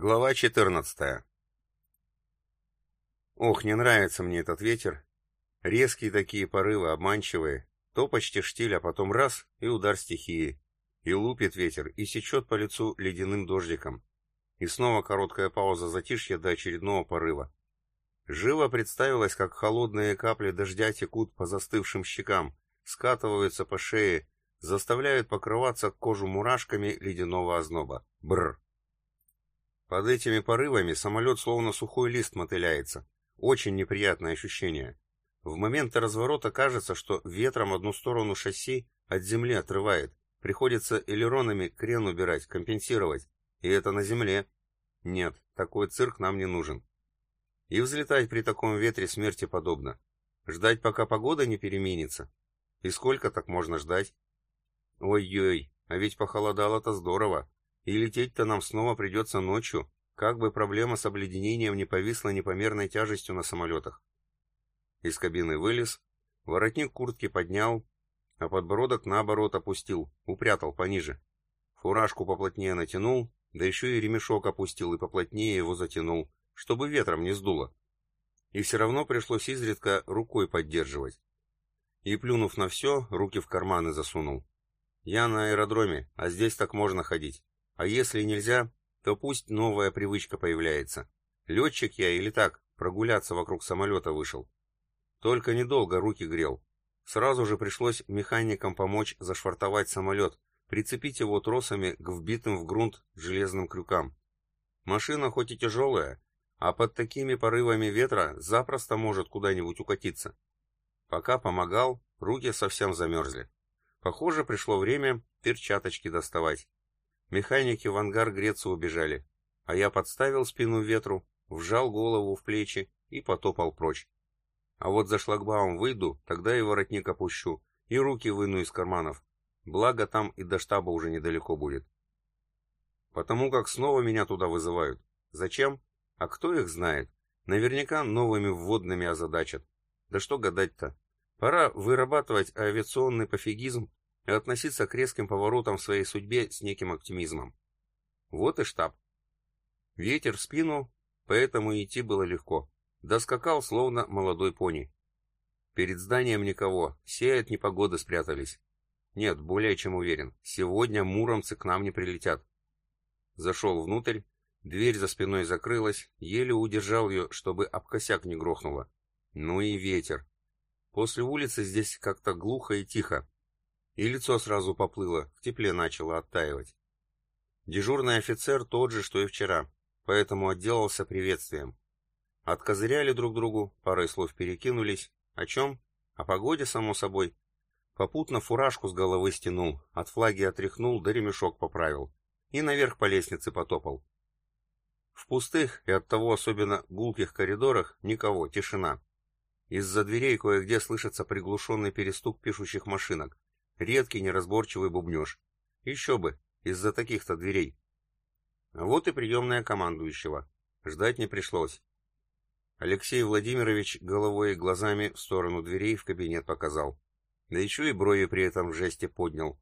Глава 14. Ох, не нравится мне этот ветер. Резкие такие порывы, обманчивые. То почти штиль, а потом раз — и удар стихии. И лупит ветер, и сечет по лицу ледяным дождиком. И снова короткая пауза затишья до очередного порыва. Живо представилось, как холодные капли дождя текут по застывшим щекам, скатываются по шее, заставляют покрываться кожу мурашками ледяного озноба. Бррр. Под этими порывами самолет словно сухой лист мотыляется. Очень неприятное ощущение. В момент разворота кажется, что ветром одну сторону шасси от земли отрывает. Приходится элеронами крен убирать, компенсировать. И это на земле. Нет, такой цирк нам не нужен. И взлетать при таком ветре смерти подобно. Ждать, пока погода не переменится. И сколько так можно ждать? Ой-ой, а ведь похолодало-то здорово. И лететь-то нам снова придется ночью, как бы проблема с обледенением не повисла непомерной тяжестью на самолетах. Из кабины вылез, воротник куртки поднял, а подбородок наоборот опустил, упрятал пониже. Фуражку поплотнее натянул, да еще и ремешок опустил и поплотнее его затянул, чтобы ветром не сдуло. И все равно пришлось изредка рукой поддерживать. И плюнув на все, руки в карманы засунул. Я на аэродроме, а здесь так можно ходить. А если нельзя, то пусть новая привычка появляется. Летчик я или так, прогуляться вокруг самолета вышел. Только недолго руки грел. Сразу же пришлось механикам помочь зашвартовать самолет, прицепить его тросами к вбитым в грунт железным крюкам. Машина хоть и тяжелая, а под такими порывами ветра запросто может куда-нибудь укатиться. Пока помогал, руки совсем замерзли. Похоже, пришло время перчаточки доставать. Механики в ангар греться убежали, а я подставил спину ветру, вжал голову в плечи и потопал прочь. А вот за шлагбаум выйду, тогда и воротник опущу, и руки выну из карманов. Благо там и до штаба уже недалеко будет. Потому как снова меня туда вызывают. Зачем? А кто их знает? Наверняка новыми вводными озадачат. Да что гадать-то? Пора вырабатывать авиационный пофигизм и относиться к резким поворотам в своей судьбе с неким оптимизмом. Вот и штаб. Ветер в спину, поэтому идти было легко. Доскакал, словно молодой пони. Перед зданием никого, все от непогоды спрятались. Нет, более чем уверен, сегодня муромцы к нам не прилетят. Зашел внутрь, дверь за спиной закрылась, еле удержал ее, чтобы об косяк не грохнуло. Ну и ветер. После улицы здесь как-то глухо и тихо, и лицо сразу поплыло, в тепле начало оттаивать. Дежурный офицер тот же, что и вчера, поэтому отделался приветствием. Откозыряли друг другу, парой слов перекинулись. О чем? О погоде, само собой. Попутно фуражку с головы стянул, от флаги отряхнул, да ремешок поправил. И наверх по лестнице потопал. В пустых и оттого особенно гулких коридорах никого, тишина. Из-за дверей кое-где слышится приглушенный перестук пишущих машинок. Редкий неразборчивый бубнеж. Еще бы, из-за таких-то дверей. А вот и приемная командующего. Ждать не пришлось. Алексей Владимирович головой и глазами в сторону дверей в кабинет показал. Да еще и брови при этом в жесте поднял.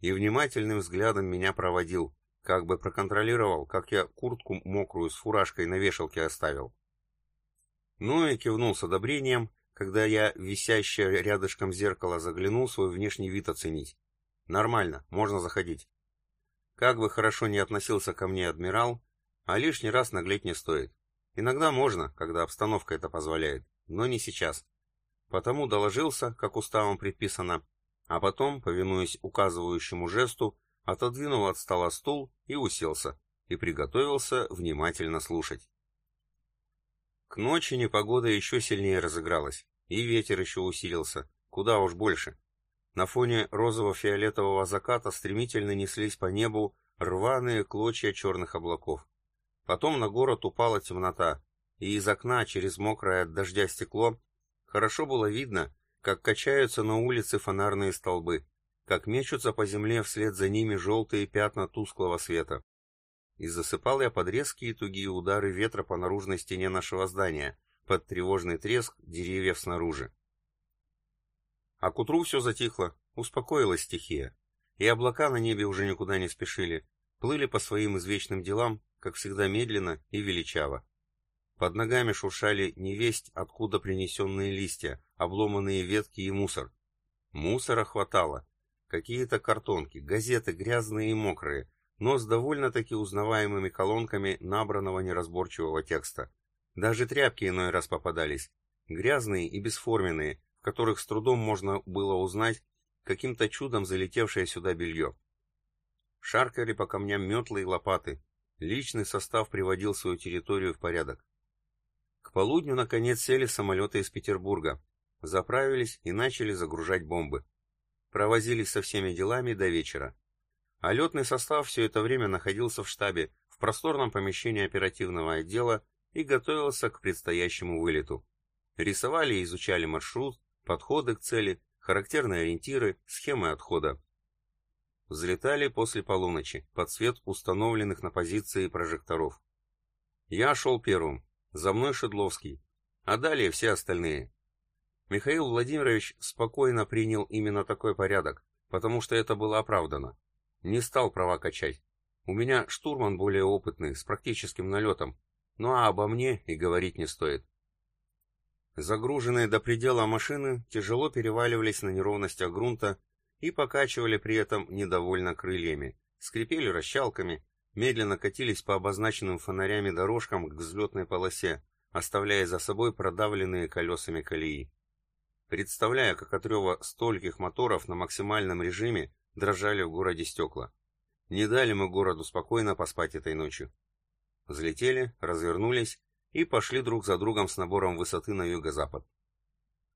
И внимательным взглядом меня проводил, как бы проконтролировал, как я куртку мокрую с фуражкой на вешалке оставил. Ну и кивнул с одобрением, когда я, висящее рядышком зеркало, заглянул свой внешний вид оценить. Нормально, можно заходить. Как бы хорошо ни относился ко мне адмирал, а лишний раз наглеть не стоит. Иногда можно, когда обстановка это позволяет, но не сейчас. Потому доложился, как уставом предписано, а потом, повинуясь указывающему жесту, отодвинул от стола стул и уселся, и приготовился внимательно слушать. К ночи непогода еще сильнее разыгралась, и ветер еще усилился, куда уж больше. На фоне розово-фиолетового заката стремительно неслись по небу рваные клочья черных облаков. Потом на город упала темнота, и из окна через мокрое от дождя стекло хорошо было видно, как качаются на улице фонарные столбы, как мечутся по земле вслед за ними желтые пятна тусклого света и засыпал я под резкие тугие удары ветра по наружной стене нашего здания, под тревожный треск деревьев снаружи. А к утру все затихло, успокоилась стихия, и облака на небе уже никуда не спешили, плыли по своим извечным делам, как всегда медленно и величаво. Под ногами шуршали невесть, откуда принесенные листья, обломанные ветки и мусор. Мусора хватало. Какие-то картонки, газеты грязные и мокрые, но с довольно-таки узнаваемыми колонками набранного неразборчивого текста. Даже тряпки иной раз попадались, грязные и бесформенные, в которых с трудом можно было узнать каким-то чудом залетевшее сюда белье. Шаркали по камням метлы и лопаты. Личный состав приводил свою территорию в порядок. К полудню, наконец, сели самолеты из Петербурга, заправились и начали загружать бомбы. Провозились со всеми делами до вечера. А летный состав все это время находился в штабе, в просторном помещении оперативного отдела и готовился к предстоящему вылету. Рисовали и изучали маршрут, подходы к цели, характерные ориентиры, схемы отхода. Взлетали после полуночи, под свет установленных на позиции прожекторов. Я шел первым, за мной Шедловский, а далее все остальные. Михаил Владимирович спокойно принял именно такой порядок, потому что это было оправдано. Не стал права качать. У меня штурман более опытный, с практическим налетом. Ну а обо мне и говорить не стоит. Загруженные до предела машины тяжело переваливались на неровностях грунта и покачивали при этом недовольно крыльями, скрипели расчалками, медленно катились по обозначенным фонарями дорожкам к взлетной полосе, оставляя за собой продавленные колесами колеи. Представляя, как от рева стольких моторов на максимальном режиме дрожали в городе стекла. Не дали мы городу спокойно поспать этой ночью. Взлетели, развернулись и пошли друг за другом с набором высоты на юго-запад.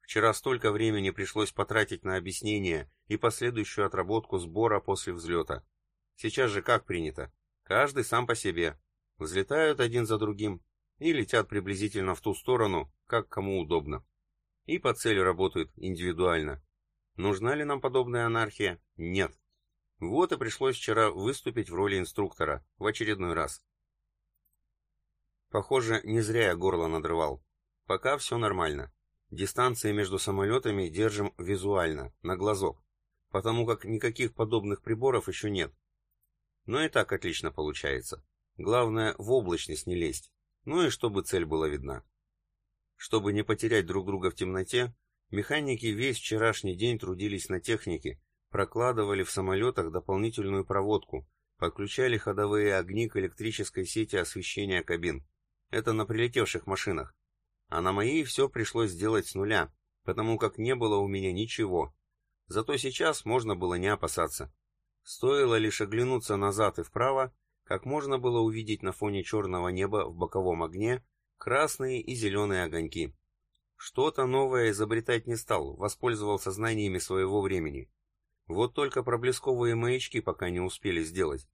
Вчера столько времени пришлось потратить на объяснение и последующую отработку сбора после взлета. Сейчас же как принято? Каждый сам по себе. Взлетают один за другим и летят приблизительно в ту сторону, как кому удобно. И по цели работают индивидуально. Нужна ли нам подобная анархия? Нет. Вот и пришлось вчера выступить в роли инструктора, в очередной раз. Похоже, не зря я горло надрывал. Пока все нормально. Дистанции между самолетами держим визуально, на глазок, потому как никаких подобных приборов еще нет. Но и так отлично получается. Главное, в облачность не лезть, ну и чтобы цель была видна. Чтобы не потерять друг друга в темноте, Механики весь вчерашний день трудились на технике, прокладывали в самолетах дополнительную проводку, подключали ходовые огни к электрической сети освещения кабин. Это на прилетевших машинах. А на моей все пришлось сделать с нуля, потому как не было у меня ничего. Зато сейчас можно было не опасаться. Стоило лишь оглянуться назад и вправо, как можно было увидеть на фоне черного неба в боковом огне красные и зеленые огоньки. Что-то новое изобретать не стал, воспользовался знаниями своего времени. Вот только проблесковые маячки пока не успели сделать.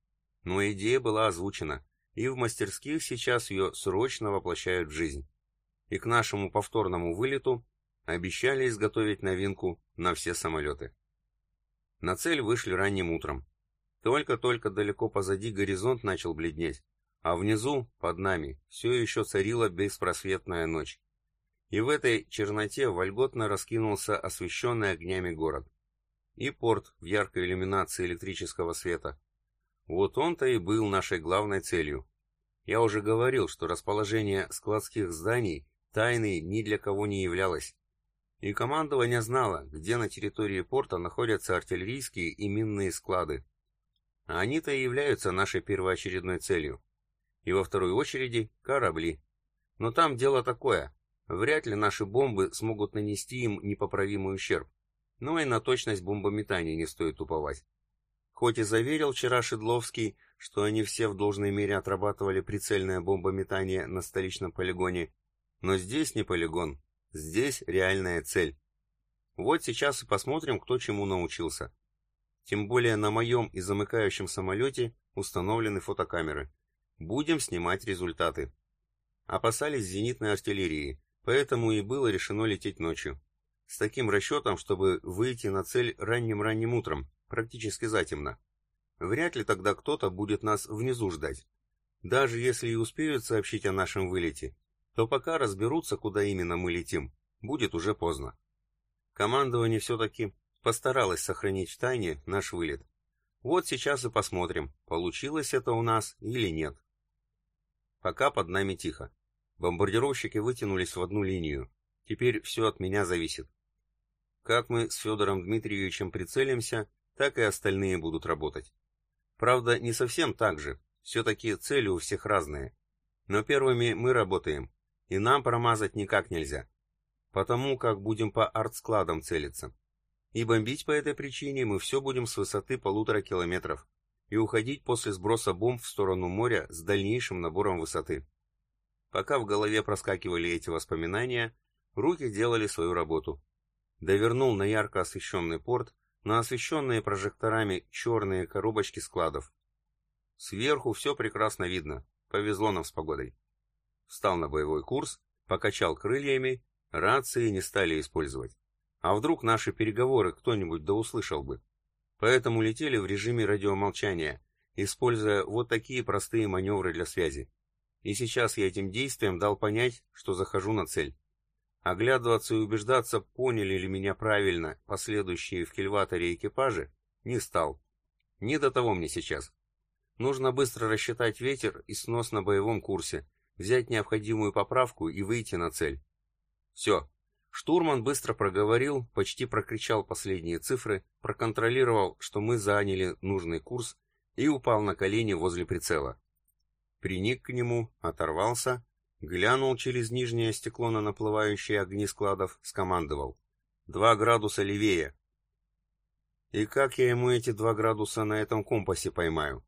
Но идея была озвучена, и в мастерских сейчас ее срочно воплощают в жизнь. И к нашему повторному вылету обещали изготовить новинку на все самолеты. На цель вышли ранним утром. Только-только далеко позади горизонт начал бледнеть, а внизу, под нами, все еще царила беспросветная ночь и в этой черноте вольготно раскинулся освещенный огнями город. И порт в яркой иллюминации электрического света. Вот он-то и был нашей главной целью. Я уже говорил, что расположение складских зданий тайной ни для кого не являлось. И командование знало, где на территории порта находятся артиллерийские и минные склады. А они-то и являются нашей первоочередной целью. И во второй очереди корабли. Но там дело такое, Вряд ли наши бомбы смогут нанести им непоправимый ущерб. Но и на точность бомбометания не стоит уповать. Хоть и заверил вчера Шедловский, что они все в должной мере отрабатывали прицельное бомбометание на столичном полигоне, но здесь не полигон, здесь реальная цель. Вот сейчас и посмотрим, кто чему научился. Тем более на моем и замыкающем самолете установлены фотокамеры. Будем снимать результаты. Опасались зенитной артиллерии, Поэтому и было решено лететь ночью. С таким расчетом, чтобы выйти на цель ранним-ранним утром, практически затемно. Вряд ли тогда кто-то будет нас внизу ждать. Даже если и успеют сообщить о нашем вылете, то пока разберутся, куда именно мы летим, будет уже поздно. Командование все-таки постаралось сохранить в тайне наш вылет. Вот сейчас и посмотрим, получилось это у нас или нет. Пока под нами тихо. Бомбардировщики вытянулись в одну линию. Теперь все от меня зависит. Как мы с Федором Дмитриевичем прицелимся, так и остальные будут работать. Правда, не совсем так же. Все-таки цели у всех разные. Но первыми мы работаем, и нам промазать никак нельзя. Потому как будем по артскладам целиться. И бомбить по этой причине мы все будем с высоты полутора километров и уходить после сброса бомб в сторону моря с дальнейшим набором высоты. Пока в голове проскакивали эти воспоминания, руки делали свою работу. Довернул на ярко освещенный порт, на освещенные прожекторами черные коробочки складов. Сверху все прекрасно видно, повезло нам с погодой. Встал на боевой курс, покачал крыльями, рации не стали использовать. А вдруг наши переговоры кто-нибудь да услышал бы? Поэтому летели в режиме радиомолчания, используя вот такие простые маневры для связи. И сейчас я этим действием дал понять, что захожу на цель. Оглядываться и убеждаться, поняли ли меня правильно последующие в кильваторе экипажи, не стал. Не до того мне сейчас. Нужно быстро рассчитать ветер и снос на боевом курсе, взять необходимую поправку и выйти на цель. Все, Штурман быстро проговорил, почти прокричал последние цифры, проконтролировал, что мы заняли нужный курс и упал на колени возле прицела. Приник к нему, оторвался, глянул через нижнее стекло на наплывающие огни складов, скомандовал. «Два градуса левее!» И как я ему эти два градуса на этом компасе поймаю?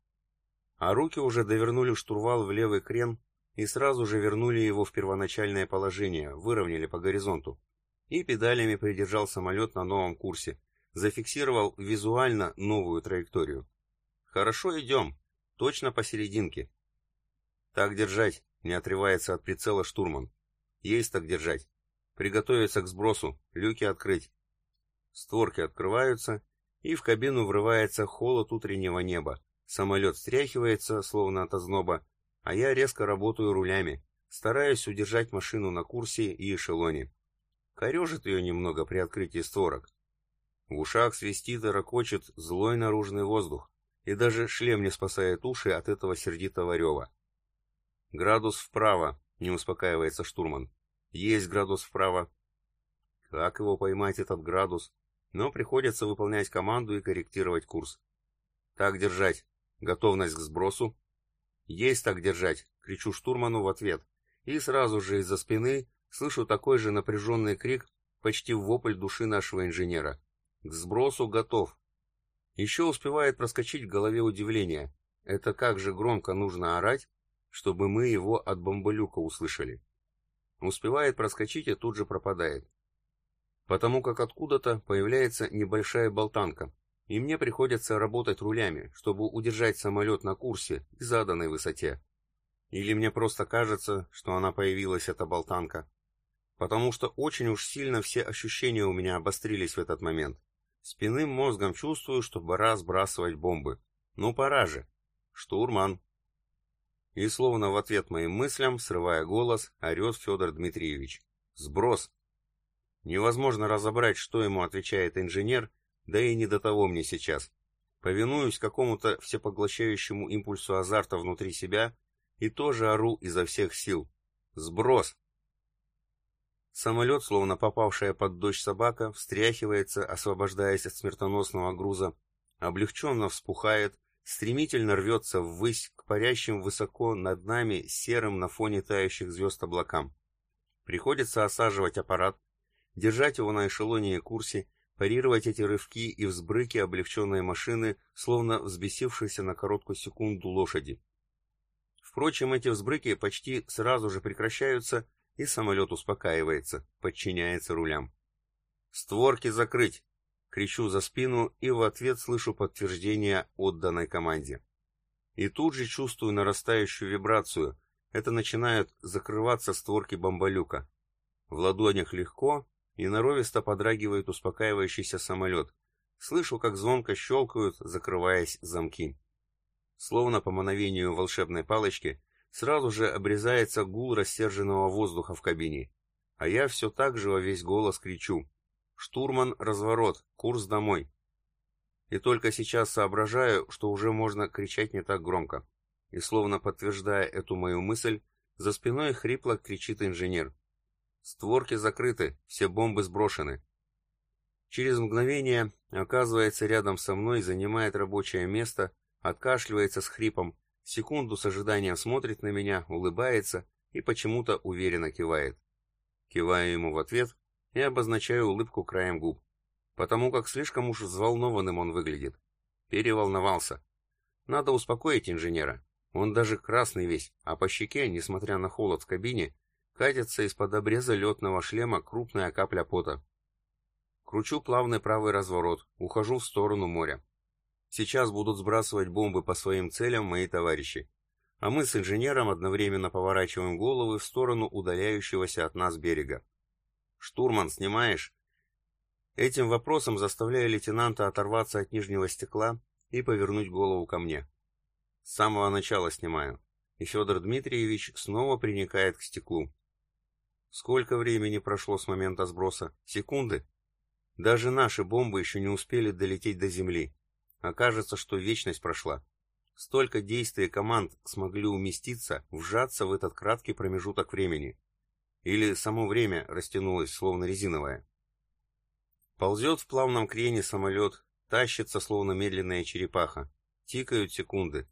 А руки уже довернули штурвал в левый крен и сразу же вернули его в первоначальное положение, выровняли по горизонту и педалями придержал самолет на новом курсе, зафиксировал визуально новую траекторию. Хорошо идем, точно посерединке. Так держать, не отрывается от прицела штурман. Есть так держать. Приготовиться к сбросу, люки открыть. Створки открываются, и в кабину врывается холод утреннего неба. Самолет стряхивается, словно от озноба, а я резко работаю рулями, стараясь удержать машину на курсе и эшелоне. Корежит ее немного при открытии створок. В ушах свистит и ракочет злой наружный воздух, и даже шлем не спасает уши от этого сердитого рева. «Градус вправо», — не успокаивается штурман. «Есть градус вправо». Как его поймать, этот градус? Но приходится выполнять команду и корректировать курс. «Так держать. Готовность к сбросу». «Есть так держать», — кричу штурману в ответ. И сразу же из-за спины Слышу такой же напряженный крик, почти вопль души нашего инженера. К сбросу готов. Еще успевает проскочить в голове удивление. Это как же громко нужно орать, чтобы мы его от бомболюка услышали. Успевает проскочить и тут же пропадает. Потому как откуда-то появляется небольшая болтанка, и мне приходится работать рулями, чтобы удержать самолет на курсе и заданной высоте. Или мне просто кажется, что она появилась, эта болтанка потому что очень уж сильно все ощущения у меня обострились в этот момент. Спинным мозгом чувствую, что пора сбрасывать бомбы. Ну пора же. Штурман. И словно в ответ моим мыслям, срывая голос, орет Федор Дмитриевич. Сброс. Невозможно разобрать, что ему отвечает инженер, да и не до того мне сейчас. Повинуюсь какому-то всепоглощающему импульсу азарта внутри себя и тоже ору изо всех сил. Сброс! Самолет, словно попавшая под дождь собака, встряхивается, освобождаясь от смертоносного груза, облегченно вспухает, стремительно рвется ввысь к парящим высоко над нами серым на фоне тающих звезд облакам. Приходится осаживать аппарат, держать его на эшелоне и курсе, парировать эти рывки и взбрыки облегченной машины, словно взбесившейся на короткую секунду лошади. Впрочем, эти взбрыки почти сразу же прекращаются, и самолет успокаивается, подчиняется рулям. «Створки закрыть!» — кричу за спину и в ответ слышу подтверждение отданной команде. И тут же чувствую нарастающую вибрацию. Это начинают закрываться створки бомболюка. В ладонях легко, и норовисто подрагивает успокаивающийся самолет. Слышу, как звонко щелкают, закрываясь замки. Словно по мановению волшебной палочки, Сразу же обрезается гул рассерженного воздуха в кабине. А я все так же во весь голос кричу. «Штурман, разворот! Курс домой!» И только сейчас соображаю, что уже можно кричать не так громко. и словно подтверждая эту мою мысль, за спиной хрипло кричит инженер. Створки закрыты, все бомбы сброшены. Через мгновение оказывается рядом со мной, занимает рабочее место, откашливается с хрипом, секунду с ожиданием смотрит на меня, улыбается и почему-то уверенно кивает. Киваю ему в ответ и обозначаю улыбку краем губ, потому как слишком уж взволнованным он выглядит. Переволновался. Надо успокоить инженера. Он даже красный весь, а по щеке, несмотря на холод в кабине, катится из-под обреза летного шлема крупная капля пота. Кручу плавный правый разворот, ухожу в сторону моря. Сейчас будут сбрасывать бомбы по своим целям мои товарищи. А мы с инженером одновременно поворачиваем головы в сторону удаляющегося от нас берега. «Штурман, снимаешь?» Этим вопросом заставляю лейтенанта оторваться от нижнего стекла и повернуть голову ко мне. С самого начала снимаю. И Федор Дмитриевич снова приникает к стеклу. Сколько времени прошло с момента сброса? Секунды? Даже наши бомбы еще не успели долететь до земли. Окажется, что вечность прошла. Столько действий команд смогли уместиться, вжаться в этот краткий промежуток времени. Или само время растянулось, словно резиновое. Ползет в плавном крене самолет, тащится, словно медленная черепаха. Тикают секунды.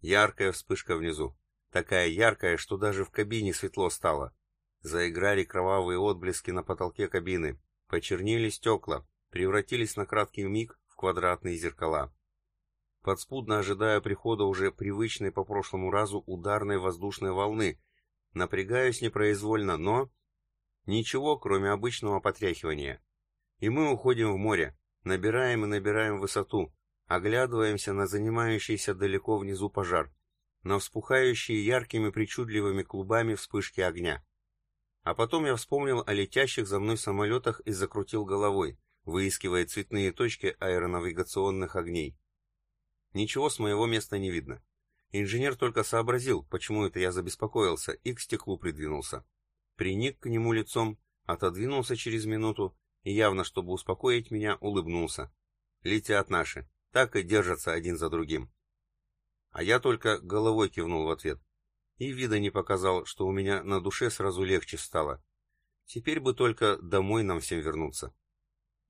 Яркая вспышка внизу. Такая яркая, что даже в кабине светло стало. Заиграли кровавые отблески на потолке кабины. Почернели стекла, превратились на краткий миг в квадратные зеркала. Подспудно ожидая прихода уже привычной по прошлому разу ударной воздушной волны, напрягаюсь непроизвольно, но... Ничего, кроме обычного потряхивания. И мы уходим в море, набираем и набираем высоту, Оглядываемся на занимающийся далеко внизу пожар, на вспухающие яркими причудливыми клубами вспышки огня. А потом я вспомнил о летящих за мной самолетах и закрутил головой, выискивая цветные точки аэронавигационных огней. Ничего с моего места не видно. Инженер только сообразил, почему это я забеспокоился, и к стеклу придвинулся. Приник к нему лицом, отодвинулся через минуту и, явно чтобы успокоить меня, улыбнулся. Летят наши так и держатся один за другим. А я только головой кивнул в ответ. И вида не показал, что у меня на душе сразу легче стало. Теперь бы только домой нам всем вернуться.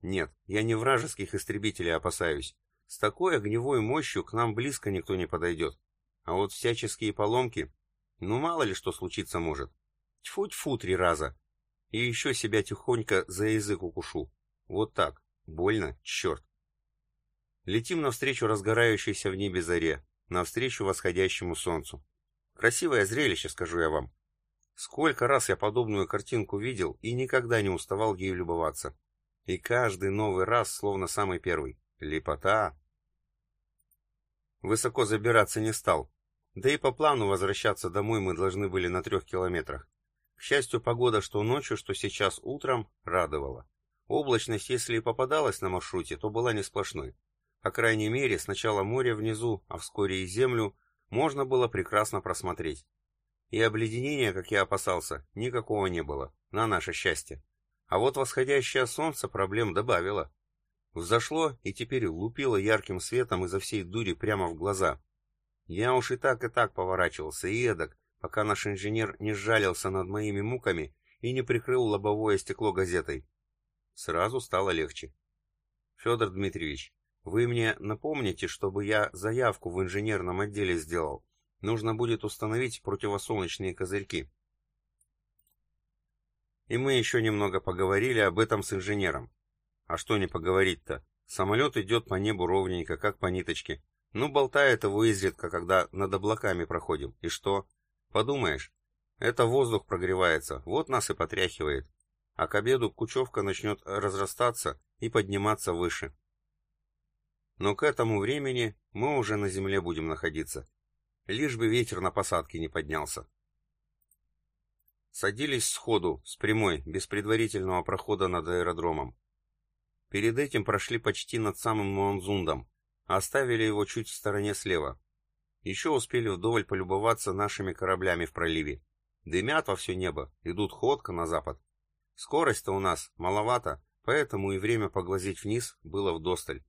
Нет, я не вражеских истребителей опасаюсь. С такой огневой мощью к нам близко никто не подойдет. А вот всяческие поломки, ну мало ли что случиться может. Тьфу-тьфу три раза. И еще себя тихонько за язык укушу. Вот так. Больно, черт. Летим навстречу разгорающейся в небе заре, навстречу восходящему солнцу. Красивое зрелище, скажу я вам. Сколько раз я подобную картинку видел и никогда не уставал ею любоваться. И каждый новый раз словно самый первый. Лепота! Высоко забираться не стал. Да и по плану возвращаться домой мы должны были на трех километрах. К счастью, погода что ночью, что сейчас утром радовала. Облачность, если и попадалась на маршруте, то была не сплошной. По крайней мере, сначала море внизу, а вскоре и землю можно было прекрасно просмотреть. И обледенения, как я опасался, никакого не было, на наше счастье. А вот восходящее солнце проблем добавило. Взошло и теперь лупило ярким светом изо всей дури прямо в глаза. Я уж и так и так поворачивался, и эдак, пока наш инженер не сжалился над моими муками и не прикрыл лобовое стекло газетой. Сразу стало легче. Федор Дмитриевич, вы мне напомните, чтобы я заявку в инженерном отделе сделал. Нужно будет установить противосолнечные козырьки. И мы еще немного поговорили об этом с инженером. А что не поговорить-то? Самолет идет по небу ровненько, как по ниточке. Ну, болтает его изредка, когда над облаками проходим. И что? Подумаешь, это воздух прогревается, вот нас и потряхивает. А к обеду кучевка начнет разрастаться и подниматься выше. Но к этому времени мы уже на земле будем находиться. Лишь бы ветер на посадке не поднялся. Садились сходу, с прямой, без предварительного прохода над аэродромом. Перед этим прошли почти над самым Муанзундом, оставили его чуть в стороне слева. Еще успели вдоволь полюбоваться нашими кораблями в проливе. Дымят во все небо, идут ходка на запад. Скорость-то у нас маловато, поэтому и время поглазеть вниз было вдосталь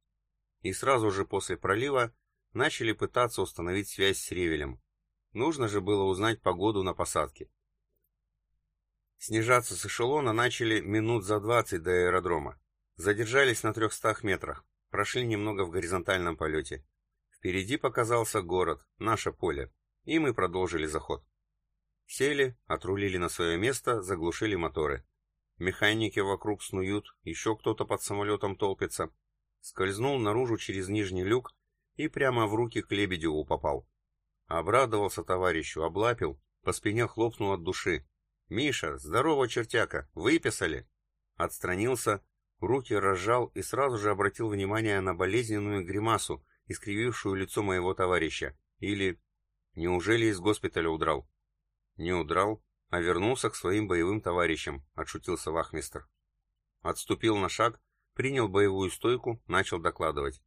и сразу же после пролива начали пытаться установить связь с Ревелем. Нужно же было узнать погоду на посадке. Снижаться с эшелона начали минут за 20 до аэродрома. Задержались на 300 метрах, прошли немного в горизонтальном полете. Впереди показался город, наше поле, и мы продолжили заход. Сели, отрулили на свое место, заглушили моторы. Механики вокруг снуют, еще кто-то под самолетом толпится. Скользнул наружу через нижний люк и прямо в руки к Лебедеву попал. Обрадовался товарищу, облапил, по спине хлопнул от души. «Миша, здорово, чертяка, выписали?» Отстранился, руки разжал и сразу же обратил внимание на болезненную гримасу, искривившую лицо моего товарища. Или... Неужели из госпиталя удрал? Не удрал, а вернулся к своим боевым товарищам, отшутился вахмистр. Отступил на шаг, принял боевую стойку, начал докладывать.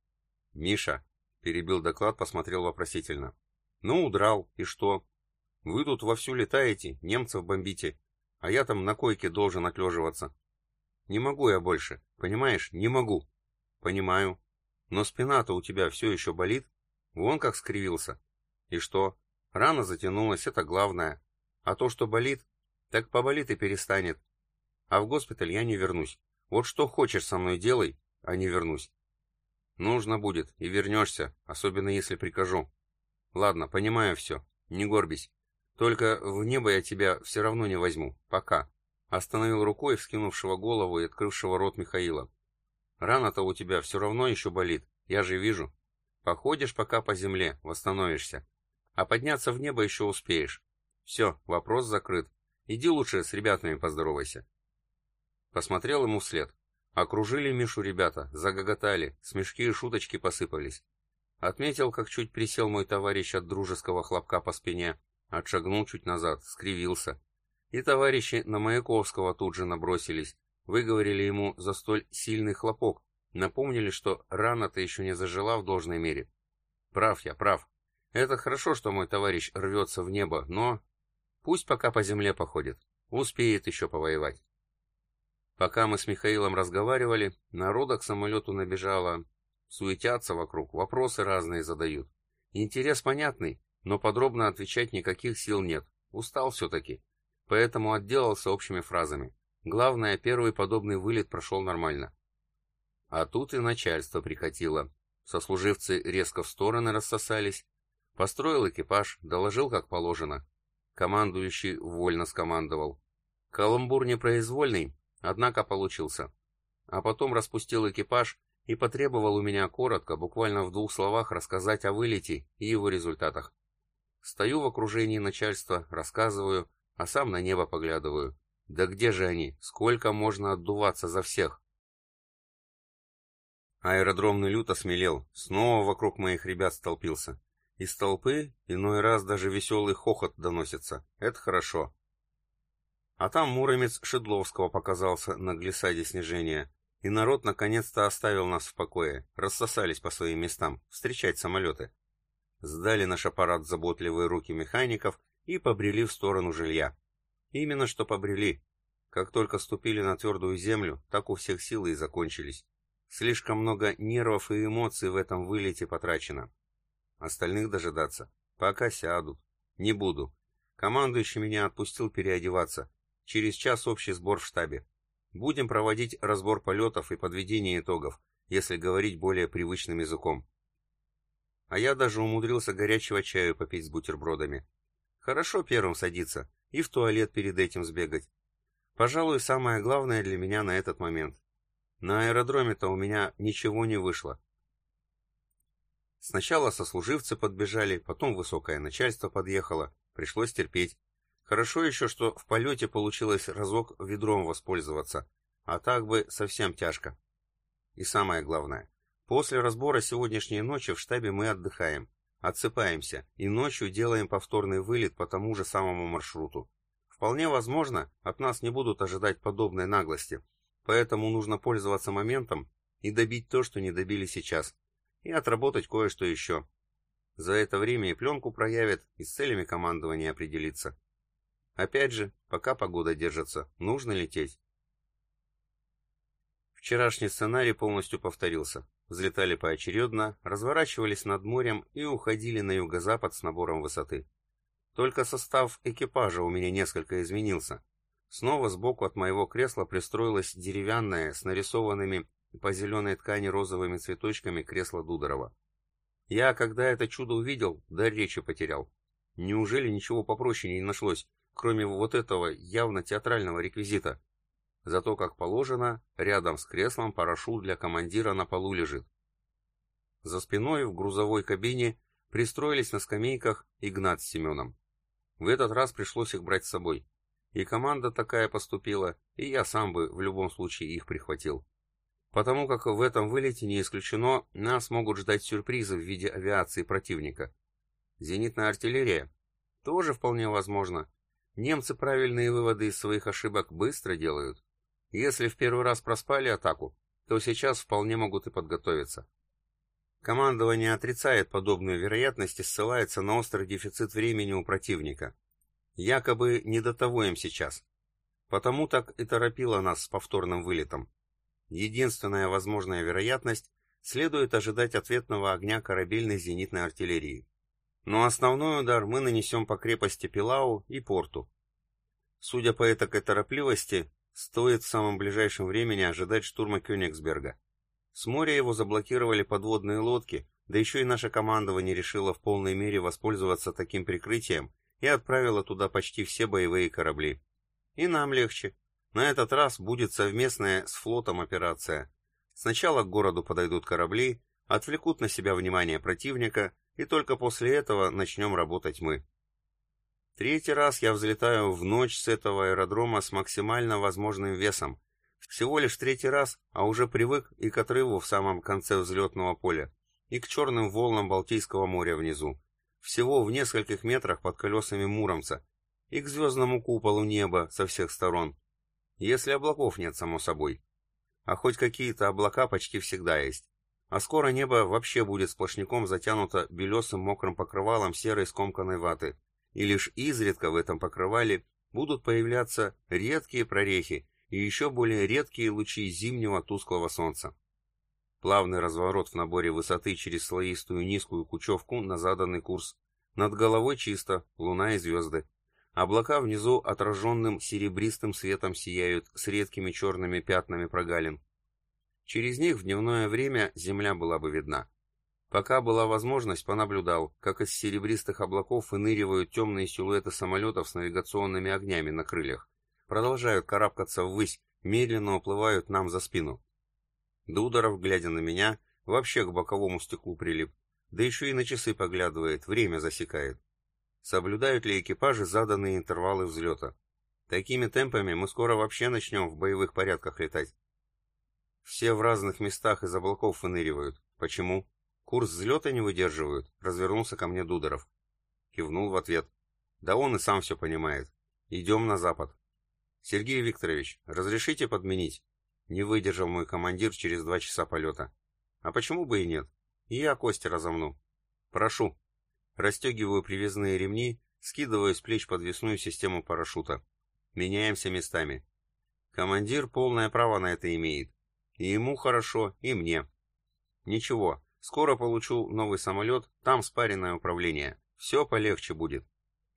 «Миша», — перебил доклад, посмотрел вопросительно. «Ну, удрал, и что? Вы тут вовсю летаете, немцев бомбите, а я там на койке должен отлеживаться. Не могу я больше, понимаешь, не могу». «Понимаю. Но спина-то у тебя все еще болит? Вон как скривился. И что? Рана затянулась, это главное. А то, что болит, так поболит и перестанет. А в госпиталь я не вернусь. Вот что хочешь со мной делай, а не вернусь. Нужно будет, и вернешься, особенно если прикажу. Ладно, понимаю все, не горбись. Только в небо я тебя все равно не возьму, пока. Остановил рукой вскинувшего голову и открывшего рот Михаила. Рана-то у тебя все равно еще болит, я же вижу. Походишь пока по земле, восстановишься. А подняться в небо еще успеешь. Все, вопрос закрыт. Иди лучше с ребятами поздоровайся. Посмотрел ему вслед. Окружили Мишу ребята, загоготали, смешки и шуточки посыпались. Отметил, как чуть присел мой товарищ от дружеского хлопка по спине, отшагнул чуть назад, скривился. И товарищи на Маяковского тут же набросились, выговорили ему за столь сильный хлопок, напомнили, что рана-то еще не зажила в должной мере. Прав я, прав. Это хорошо, что мой товарищ рвется в небо, но Пусть пока по земле походит, успеет еще повоевать. Пока мы с Михаилом разговаривали, народа к самолету набежало, суетятся вокруг, вопросы разные задают. Интерес понятный, но подробно отвечать никаких сил нет, устал все-таки, поэтому отделался общими фразами. Главное, первый подобный вылет прошел нормально. А тут и начальство прикатило. Сослуживцы резко в стороны рассосались. Построил экипаж, доложил как положено. Командующий вольно скомандовал. Каламбур непроизвольный, однако получился. А потом распустил экипаж и потребовал у меня коротко, буквально в двух словах, рассказать о вылете и его результатах. Стою в окружении начальства, рассказываю, а сам на небо поглядываю. Да где же они? Сколько можно отдуваться за всех? Аэродромный люто смелел, снова вокруг моих ребят столпился. Из толпы иной раз даже веселый хохот доносится. Это хорошо. А там муромец Шедловского показался на глиссаде снижения. И народ наконец-то оставил нас в покое. Рассосались по своим местам. Встречать самолеты. Сдали наш аппарат заботливые руки механиков и побрели в сторону жилья. Именно что побрели. Как только ступили на твердую землю, так у всех силы и закончились. Слишком много нервов и эмоций в этом вылете потрачено. Остальных дожидаться. Пока сядут. Не буду. Командующий меня отпустил переодеваться. Через час общий сбор в штабе. Будем проводить разбор полетов и подведение итогов, если говорить более привычным языком. А я даже умудрился горячего чаю попить с бутербродами. Хорошо первым садиться и в туалет перед этим сбегать. Пожалуй, самое главное для меня на этот момент. На аэродроме-то у меня ничего не вышло. Сначала сослуживцы подбежали, потом высокое начальство подъехало, пришлось терпеть. Хорошо еще, что в полете получилось разок ведром воспользоваться, а так бы совсем тяжко. И самое главное, после разбора сегодняшней ночи в штабе мы отдыхаем, отсыпаемся и ночью делаем повторный вылет по тому же самому маршруту. Вполне возможно, от нас не будут ожидать подобной наглости, поэтому нужно пользоваться моментом и добить то, что не добили сейчас и отработать кое-что еще. За это время и пленку проявят, и с целями командования определиться. Опять же, пока погода держится, нужно лететь. Вчерашний сценарий полностью повторился. Взлетали поочередно, разворачивались над морем и уходили на юго-запад с набором высоты. Только состав экипажа у меня несколько изменился. Снова сбоку от моего кресла пристроилось деревянное с нарисованными по зеленой ткани розовыми цветочками кресло Дудорова. Я, когда это чудо увидел, дар речи потерял. Неужели ничего попроще не нашлось, кроме вот этого явно театрального реквизита? Зато, как положено, рядом с креслом парашют для командира на полу лежит. За спиной в грузовой кабине пристроились на скамейках Игнат с Семеном. В этот раз пришлось их брать с собой. И команда такая поступила, и я сам бы в любом случае их прихватил. Потому как в этом вылете не исключено, нас могут ждать сюрпризы в виде авиации противника. Зенитная артиллерия? Тоже вполне возможно. Немцы правильные выводы из своих ошибок быстро делают. Если в первый раз проспали атаку, то сейчас вполне могут и подготовиться. Командование отрицает подобную вероятность и ссылается на острый дефицит времени у противника. Якобы не до того им сейчас. Потому так и торопило нас с повторным вылетом. Единственная возможная вероятность – следует ожидать ответного огня корабельной зенитной артиллерии. Но основной удар мы нанесем по крепости Пилау и порту. Судя по этой торопливости, стоит в самом ближайшем времени ожидать штурма Кёнигсберга. С моря его заблокировали подводные лодки, да еще и наша командование решило в полной мере воспользоваться таким прикрытием и отправило туда почти все боевые корабли. И нам легче. На этот раз будет совместная с флотом операция. Сначала к городу подойдут корабли, отвлекут на себя внимание противника, и только после этого начнем работать мы. Третий раз я взлетаю в ночь с этого аэродрома с максимально возможным весом. Всего лишь третий раз, а уже привык и к отрыву в самом конце взлетного поля, и к черным волнам Балтийского моря внизу всего в нескольких метрах под колесами Муромца, и к звездному куполу неба со всех сторон. Если облаков нет, само собой. А хоть какие-то облака почти всегда есть. А скоро небо вообще будет сплошняком затянуто белесым мокрым покрывалом серой скомканной ваты, и лишь изредка в этом покрывале будут появляться редкие прорехи и еще более редкие лучи зимнего тусклого солнца. Плавный разворот в наборе высоты через слоистую низкую кучевку на заданный курс. Над головой чисто, луна и звезды. Облака внизу отраженным серебристым светом сияют с редкими черными пятнами прогалин. Через них в дневное время земля была бы видна. Пока была возможность, понаблюдал, как из серебристых облаков выныривают темные силуэты самолетов с навигационными огнями на крыльях. Продолжают карабкаться ввысь, медленно уплывают нам за спину. Дудоров, глядя на меня, вообще к боковому стеклу прилип, да еще и на часы поглядывает, время засекает. Соблюдают ли экипажи заданные интервалы взлета? Такими темпами мы скоро вообще начнем в боевых порядках летать. Все в разных местах из облаков выныривают. Почему? Курс взлета не выдерживают, развернулся ко мне Дудоров. Кивнул в ответ. Да он и сам все понимает. Идем на запад. Сергей Викторович, разрешите подменить? Не выдержал мой командир через два часа полета. А почему бы и нет? Я кости разомну. Прошу. Расстегиваю привязные ремни, скидываю с плеч подвесную систему парашюта. Меняемся местами. Командир полное право на это имеет. И ему хорошо, и мне. Ничего, скоро получу новый самолет, там спаренное управление. Все полегче будет.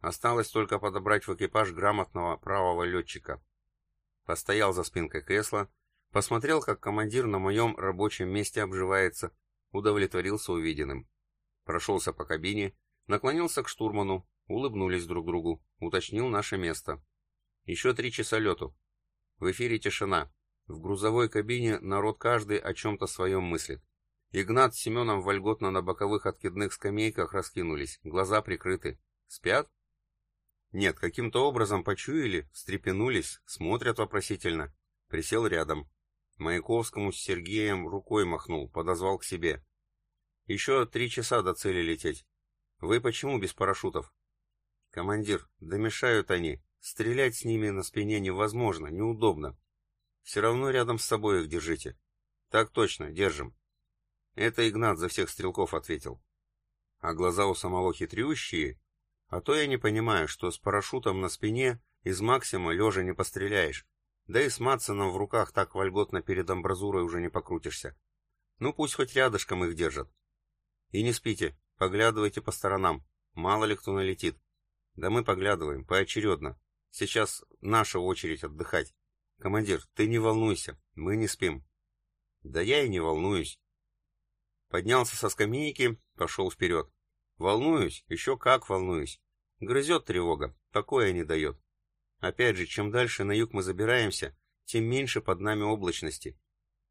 Осталось только подобрать в экипаж грамотного правого летчика. Постоял за спинкой кресла, Посмотрел, как командир на моем рабочем месте обживается, удовлетворился увиденным. Прошелся по кабине, наклонился к штурману, улыбнулись друг другу, уточнил наше место. Еще три часа лету. В эфире тишина. В грузовой кабине народ каждый о чем-то своем мыслит. Игнат с Семеном вольготно на боковых откидных скамейках раскинулись, глаза прикрыты. Спят? Нет, каким-то образом почуяли, встрепенулись, смотрят вопросительно. Присел рядом. Маяковскому с Сергеем рукой махнул, подозвал к себе. Еще три часа до цели лететь. Вы почему без парашютов? Командир, да мешают они. Стрелять с ними на спине невозможно, неудобно. Все равно рядом с собой их держите. Так точно, держим. Это Игнат за всех стрелков ответил. А глаза у самого хитрющие. А то я не понимаю, что с парашютом на спине из Максима лежа не постреляешь. Да и с Матсоном в руках так вольготно перед амбразурой уже не покрутишься. Ну пусть хоть рядышком их держат. И не спите, поглядывайте по сторонам, мало ли кто налетит. Да мы поглядываем, поочередно. Сейчас наша очередь отдыхать. Командир, ты не волнуйся, мы не спим. Да я и не волнуюсь. Поднялся со скамейки, пошел вперед. Волнуюсь, еще как волнуюсь. Грызет тревога, покоя не дает. Опять же, чем дальше на юг мы забираемся, тем меньше под нами облачности.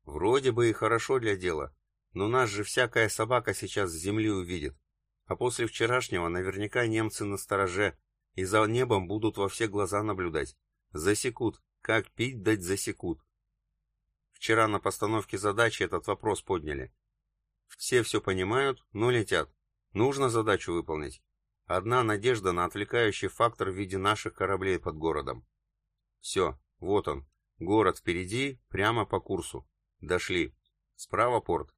Вроде бы и хорошо для дела, но нас же всякая собака сейчас с земли увидит. А после вчерашнего наверняка немцы на стороже, и за небом будут во все глаза наблюдать. Засекут, как пить дать засекут. Вчера на постановке задачи этот вопрос подняли. Все все понимают, но летят. Нужно задачу выполнить. Одна надежда на отвлекающий фактор в виде наших кораблей под городом. Все, вот он. Город впереди, прямо по курсу. Дошли. Справа порт.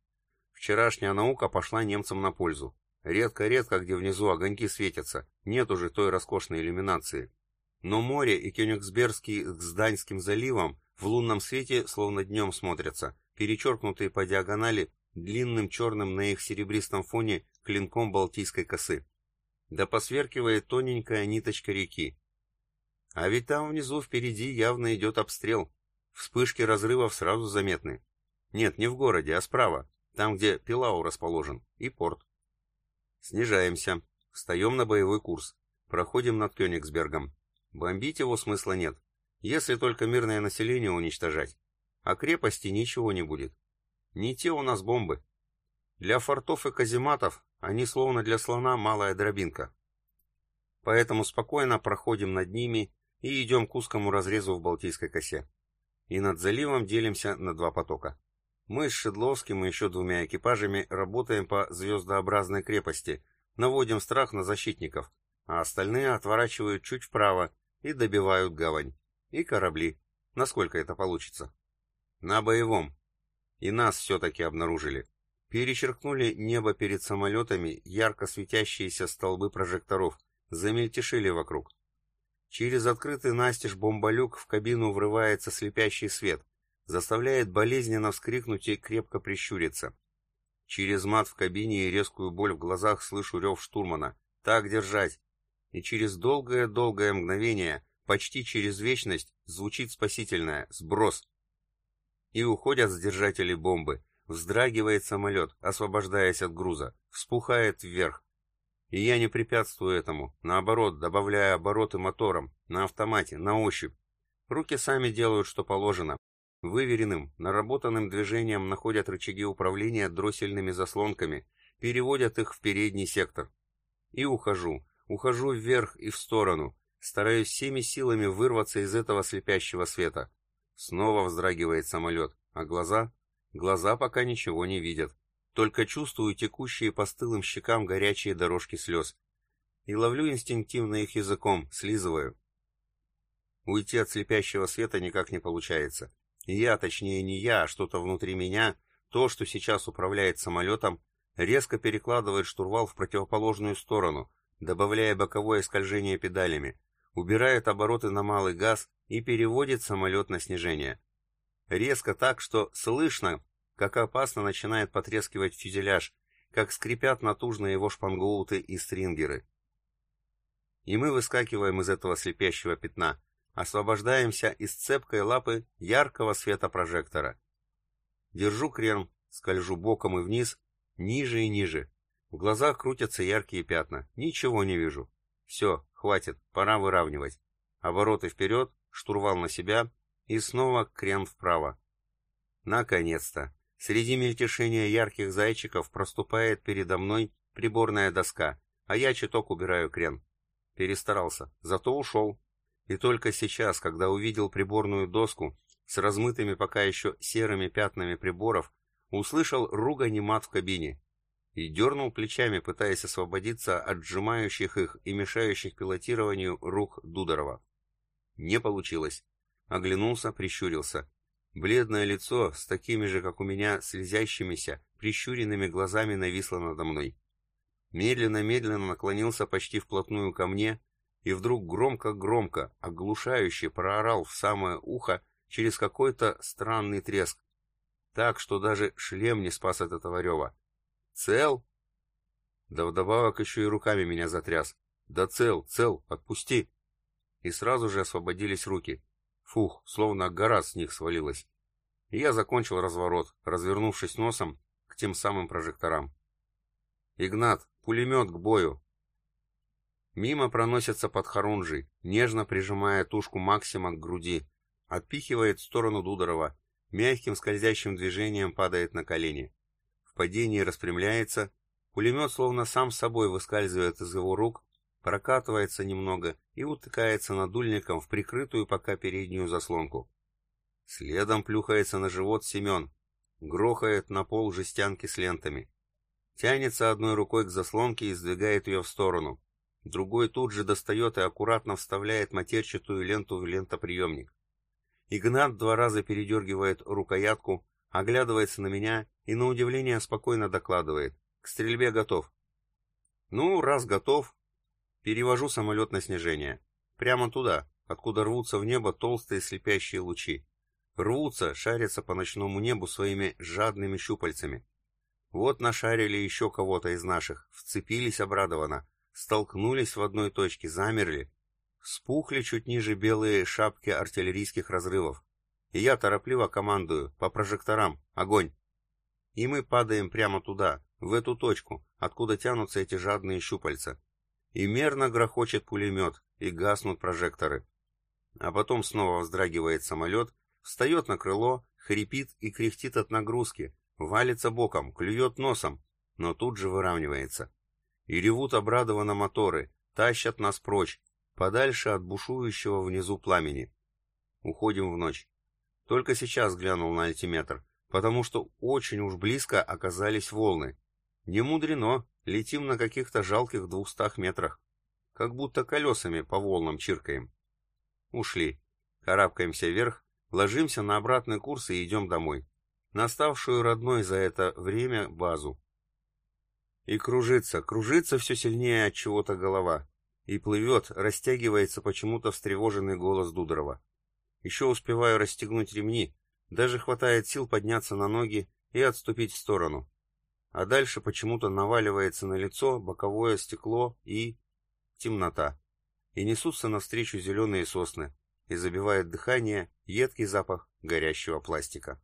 Вчерашняя наука пошла немцам на пользу. Редко-редко, где внизу огоньки светятся, нет уже той роскошной иллюминации. Но море и Кёнигсбергский с Гданьским заливом в лунном свете словно днем смотрятся, перечеркнутые по диагонали длинным черным на их серебристом фоне клинком Балтийской косы да посверкивает тоненькая ниточка реки. А ведь там внизу впереди явно идет обстрел. Вспышки разрывов сразу заметны. Нет, не в городе, а справа, там, где Пилау расположен, и порт. Снижаемся. Встаем на боевой курс. Проходим над Кёнигсбергом. Бомбить его смысла нет, если только мирное население уничтожать. А крепости ничего не будет. Не те у нас бомбы. Для фортов и казематов они словно для слона малая дробинка. Поэтому спокойно проходим над ними и идем к узкому разрезу в Балтийской косе. И над заливом делимся на два потока. Мы с Шедловским и еще двумя экипажами работаем по звездообразной крепости, наводим страх на защитников, а остальные отворачивают чуть вправо и добивают гавань. И корабли. Насколько это получится? На боевом. И нас все-таки обнаружили. Перечеркнули небо перед самолетами ярко светящиеся столбы прожекторов, замельтешили вокруг. Через открытый настежь бомболюк в кабину врывается слепящий свет, заставляет болезненно вскрикнуть и крепко прищуриться. Через мат в кабине и резкую боль в глазах слышу рев штурмана. «Так держать!» И через долгое-долгое мгновение, почти через вечность, звучит спасительное «Сброс!» И уходят сдержатели бомбы, Вздрагивает самолет, освобождаясь от груза, вспухает вверх. И я не препятствую этому, наоборот, добавляя обороты мотором, на автомате, на ощупь. Руки сами делают, что положено. Выверенным, наработанным движением находят рычаги управления дроссельными заслонками, переводят их в передний сектор. И ухожу, ухожу вверх и в сторону, стараюсь всеми силами вырваться из этого слепящего света. Снова вздрагивает самолет, а глаза Глаза пока ничего не видят. Только чувствую текущие по стылым щекам горячие дорожки слез. И ловлю инстинктивно их языком, слизываю. Уйти от слепящего света никак не получается. И я, точнее не я, а что-то внутри меня, то, что сейчас управляет самолетом, резко перекладывает штурвал в противоположную сторону, добавляя боковое скольжение педалями, убирает обороты на малый газ и переводит самолет на снижение. Резко так, что слышно, как опасно начинает потрескивать фюзеляж, как скрипят натужно его шпангоуты и стрингеры. И мы выскакиваем из этого слепящего пятна, освобождаемся из цепкой лапы яркого света прожектора. Держу крен, скольжу боком и вниз, ниже и ниже. В глазах крутятся яркие пятна. Ничего не вижу. Все, хватит, пора выравнивать. Обороты вперед, штурвал на себя, и снова крен вправо. Наконец-то! Среди мельтешения ярких зайчиков проступает передо мной приборная доска, а я чуток убираю крен. Перестарался, зато ушел. И только сейчас, когда увидел приборную доску с размытыми пока еще серыми пятнами приборов, услышал ругань мат в кабине и дернул плечами, пытаясь освободиться от сжимающих их и мешающих пилотированию рук Дудорова. Не получилось. Оглянулся, прищурился. Бледное лицо с такими же, как у меня, слезящимися, прищуренными глазами нависло надо мной. Медленно-медленно наклонился почти вплотную ко мне и вдруг громко-громко, оглушающе проорал в самое ухо через какой-то странный треск. Так, что даже шлем не спас от этого рева. «Цел?» Да вдобавок еще и руками меня затряс. «Да цел, цел, отпусти!» И сразу же освободились руки. Фух, словно гора с них свалилась. И я закончил разворот, развернувшись носом к тем самым прожекторам. «Игнат, пулемет к бою!» Мимо проносится подхорунжий, нежно прижимая тушку Максима к груди, отпихивает в сторону Дудорова, мягким скользящим движением падает на колени. В падении распрямляется, пулемет словно сам собой выскальзывает из его рук, прокатывается немного и утыкается надульником в прикрытую пока переднюю заслонку. Следом плюхается на живот Семен, грохает на пол жестянки с лентами. Тянется одной рукой к заслонке и сдвигает ее в сторону. Другой тут же достает и аккуратно вставляет матерчатую ленту в лентоприемник. Игнат два раза передергивает рукоятку, оглядывается на меня и на удивление спокойно докладывает. К стрельбе готов. Ну, раз готов, перевожу самолет на снижение. Прямо туда, откуда рвутся в небо толстые слепящие лучи. Рвутся, шарятся по ночному небу своими жадными щупальцами. Вот нашарили еще кого-то из наших, вцепились обрадованно, столкнулись в одной точке, замерли. Спухли чуть ниже белые шапки артиллерийских разрывов. И я торопливо командую, по прожекторам, огонь. И мы падаем прямо туда, в эту точку, откуда тянутся эти жадные щупальца. И мерно грохочет пулемет, и гаснут прожекторы. А потом снова вздрагивает самолет, встает на крыло, хрипит и кряхтит от нагрузки, валится боком, клюет носом, но тут же выравнивается и ревут обрадованно моторы, тащат нас прочь, подальше от бушующего внизу пламени. Уходим в ночь. Только сейчас глянул на альтиметр, потому что очень уж близко оказались волны. Не мудрено, летим на каких-то жалких двухстах метрах. Как будто колесами по волнам чиркаем. Ушли. Карабкаемся вверх, ложимся на обратный курс и идем домой. На ставшую родной за это время базу. И кружится, кружится все сильнее от чего-то голова. И плывет, растягивается почему-то встревоженный голос Дудорова. Еще успеваю расстегнуть ремни, даже хватает сил подняться на ноги и отступить в сторону. А дальше почему-то наваливается на лицо боковое стекло и... темнота. И несутся навстречу зеленые сосны, и забивает дыхание едкий запах горящего пластика.